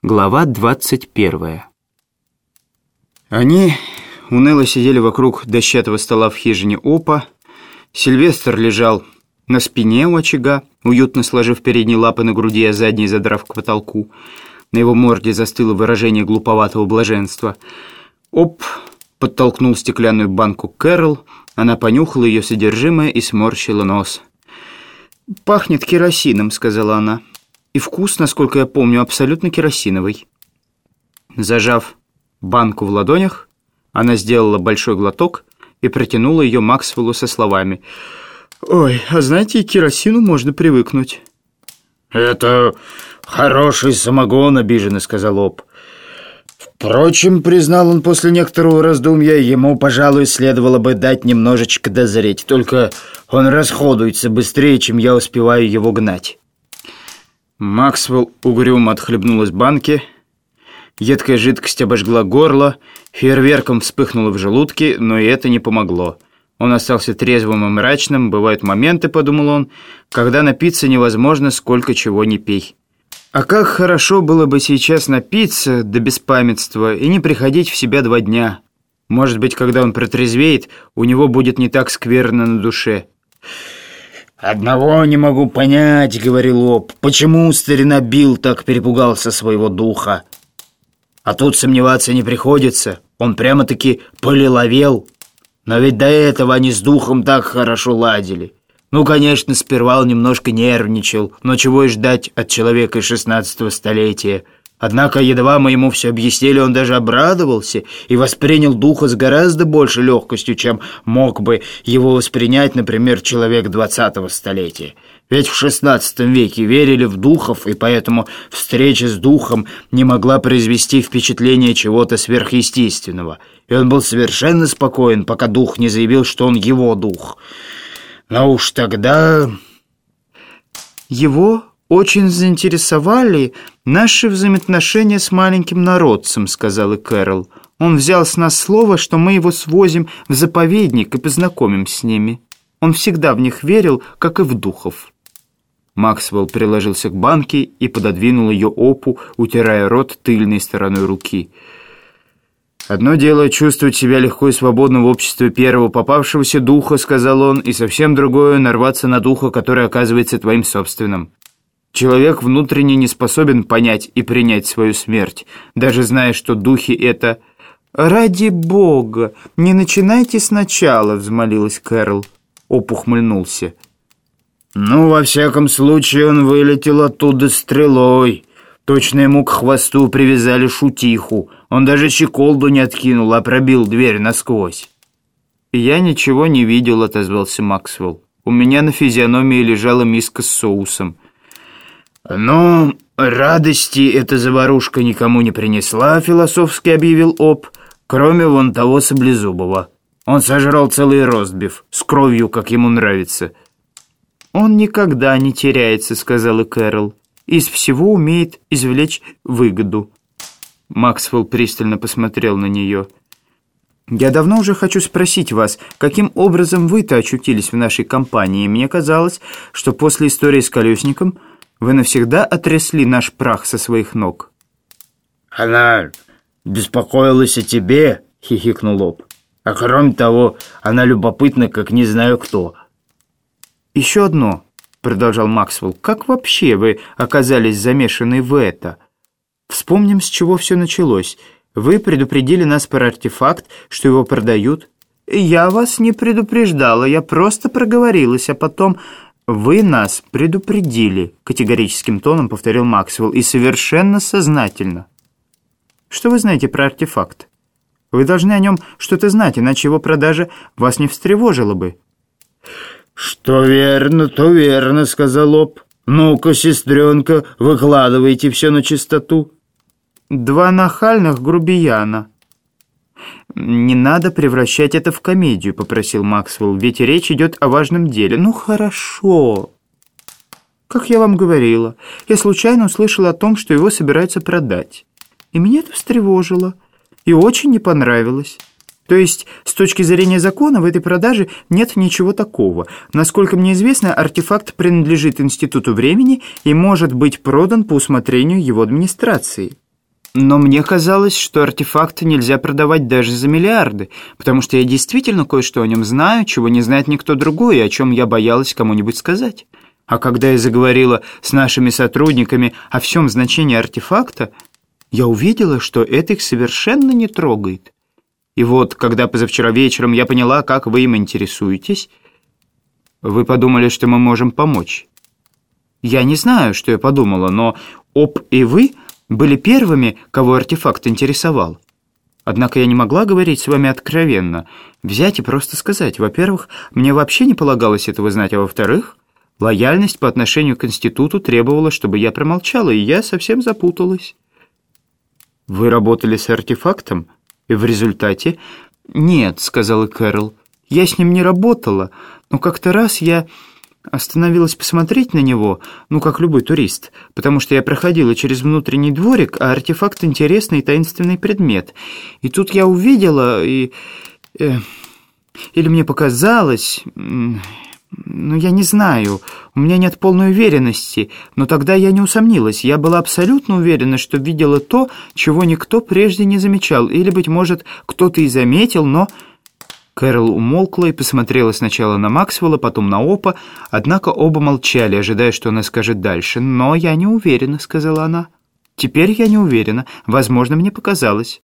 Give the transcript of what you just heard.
Глава 21 Они уныло сидели вокруг дощатого стола в хижине Опа. Сильвестр лежал на спине у очага, уютно сложив передние лапы на груди, а задние задрав к потолку. На его морде застыло выражение глуповатого блаженства. Оп подтолкнул стеклянную банку Кэрол, она понюхала ее содержимое и сморщила нос. «Пахнет керосином», — сказала она. И вкус, насколько я помню, абсолютно керосиновый. Зажав банку в ладонях, она сделала большой глоток и протянула ее Максвеллу со словами «Ой, а знаете, к керосину можно привыкнуть». «Это хороший самогон», — обиженно сказал Об. Впрочем, признал он после некоторого раздумья, ему, пожалуй, следовало бы дать немножечко дозреть, только он расходуется быстрее, чем я успеваю его гнать. Максвелл угрюмо отхлебнул из банки. Едкая жидкость обожгла горло, фейерверком вспыхнуло в желудке, но и это не помогло. Он остался трезвым и мрачным. Бывают моменты, подумал он, когда напиться невозможно, сколько чего не пей. А как хорошо было бы сейчас напиться до беспамятства и не приходить в себя два дня. Может быть, когда он протрезвеет, у него будет не так скверно на душе. «Одного не могу понять», — говорил Об, — «почему старина Билл так перепугался своего духа? А тут сомневаться не приходится, он прямо-таки полиловел. Но ведь до этого они с духом так хорошо ладили. Ну, конечно, сперва он немножко нервничал, но чего и ждать от человека из шестнадцатого столетия». Однако едва мы ему все объяснили, он даже обрадовался и воспринял духа с гораздо большей легкостью, чем мог бы его воспринять, например, человек двадцатого столетия. Ведь в шестнадцатом веке верили в духов, и поэтому встреча с духом не могла произвести впечатление чего-то сверхъестественного. И он был совершенно спокоен, пока дух не заявил, что он его дух. Но уж тогда... Его очень заинтересовали наши взаимоотношения с маленьким народцем», — сказала Кэрол. «Он взял с нас слово, что мы его свозим в заповедник и познакомим с ними. Он всегда в них верил, как и в духов». Максвелл приложился к банке и пододвинул ее опу, утирая рот тыльной стороной руки. «Одно дело чувствовать себя легко и свободно в обществе первого попавшегося духа», — сказал он, «и совсем другое — нарваться на духа, который оказывается твоим собственным». Человек внутренне не способен понять и принять свою смерть, даже зная, что духи — это... «Ради бога, не начинайте сначала», — взмолилась Кэрол. Опухмыльнулся. «Ну, во всяком случае, он вылетел оттуда стрелой. Точно ему к хвосту привязали шутиху. Он даже щеколду не откинул, а пробил дверь насквозь». «Я ничего не видел», — отозвался Максвелл. «У меня на физиономии лежала миска с соусом». «Ну, радости эта заварушка никому не принесла», — философски объявил Об, «кроме вон того саблезубого. Он сожрал целый ростбиф, с кровью, как ему нравится». «Он никогда не теряется», — сказала Кэрол. «Из всего умеет извлечь выгоду». Максвелл пристально посмотрел на нее. «Я давно уже хочу спросить вас, каким образом вы-то очутились в нашей компании? Мне казалось, что после истории с колесником вы навсегда отрясли наш прах со своих ног». «Она беспокоилась о тебе», — хихикнул Лоб. «А кроме того, она любопытна, как не знаю кто». «Еще одно», — продолжал Максвелл. «Как вообще вы оказались замешаны в это? Вспомним, с чего все началось. Вы предупредили нас про артефакт, что его продают». «Я вас не предупреждала, я просто проговорилась, а потом...» «Вы нас предупредили», — категорическим тоном повторил Максвелл, «и совершенно сознательно». «Что вы знаете про артефакт? Вы должны о нем что-то знать, иначе его продажа вас не встревожила бы». «Что верно, то верно», — сказал Лоб. «Ну-ка, сестренка, выкладывайте все на чистоту». «Два нахальных грубияна», «Не надо превращать это в комедию», — попросил Максвелл, «ведь речь идет о важном деле». «Ну, хорошо». «Как я вам говорила, я случайно услышала о том, что его собираются продать. И меня это встревожило, и очень не понравилось». То есть, с точки зрения закона, в этой продаже нет ничего такого. Насколько мне известно, артефакт принадлежит Институту времени и может быть продан по усмотрению его администрации. Но мне казалось, что артефакты нельзя продавать даже за миллиарды, потому что я действительно кое-что о нем знаю, чего не знает никто другой, и о чем я боялась кому-нибудь сказать. А когда я заговорила с нашими сотрудниками о всем значении артефакта, я увидела, что это их совершенно не трогает. И вот, когда позавчера вечером я поняла, как вы им интересуетесь, вы подумали, что мы можем помочь. Я не знаю, что я подумала, но Оп и вы были первыми, кого артефакт интересовал. Однако я не могла говорить с вами откровенно. Взять и просто сказать. Во-первых, мне вообще не полагалось этого знать, а во-вторых, лояльность по отношению к институту требовала, чтобы я промолчала, и я совсем запуталась. Вы работали с артефактом? И в результате... Нет, сказала Кэрол, я с ним не работала, но как-то раз я Остановилась посмотреть на него, ну, как любой турист, потому что я проходила через внутренний дворик, а артефакт — интересный и таинственный предмет. И тут я увидела, и... Э, или мне показалось... Ну, я не знаю, у меня нет полной уверенности, но тогда я не усомнилась. Я была абсолютно уверена, что видела то, чего никто прежде не замечал, или, быть может, кто-то и заметил, но... Кэрол умолкла и посмотрела сначала на Максвелла, потом на Опа, однако оба молчали, ожидая, что она скажет дальше. «Но я не уверена», — сказала она. «Теперь я не уверена. Возможно, мне показалось».